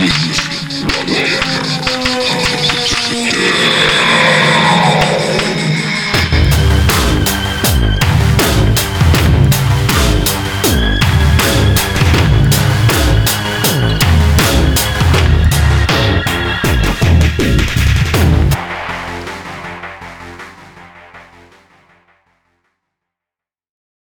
Release